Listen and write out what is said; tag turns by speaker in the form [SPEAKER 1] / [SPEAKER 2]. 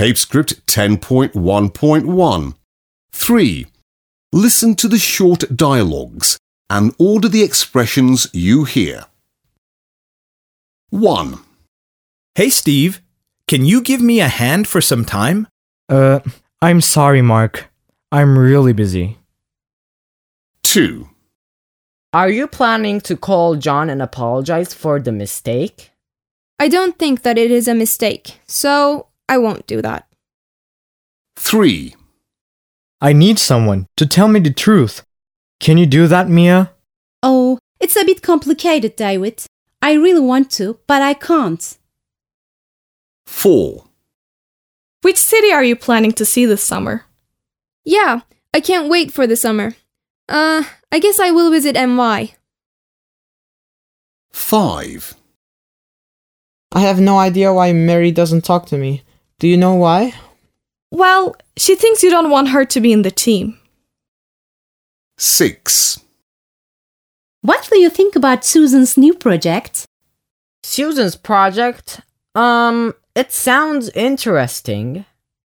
[SPEAKER 1] Tape script 10.1.1. 3. Listen to the short dialogues and order the expressions you hear. 1.
[SPEAKER 2] Hey, Steve, can you give me a hand for some time?
[SPEAKER 3] Uh, I'm sorry, Mark. I'm really busy.
[SPEAKER 1] 2.
[SPEAKER 4] Are you planning to call John and apologize for the mistake?
[SPEAKER 5] I don't think that it is a mistake, so I won't do that.
[SPEAKER 1] 3.
[SPEAKER 3] I need someone to tell me the truth. Can you do that, Mia?
[SPEAKER 6] Oh, it's a bit complicated, David. I really want to, but I can't.
[SPEAKER 1] 4.
[SPEAKER 7] Which city are you planning to see this summer?
[SPEAKER 5] Yeah, I can't wait for the summer. Uh, I guess I will visit NY.
[SPEAKER 1] 5.
[SPEAKER 8] I have no idea why Mary doesn't talk to me. Do you know why?
[SPEAKER 7] Well, she thinks you don't want her to be in the team.
[SPEAKER 1] 6.
[SPEAKER 6] What do you think about Susan's new project?
[SPEAKER 4] Susan's project? Um, it sounds interesting.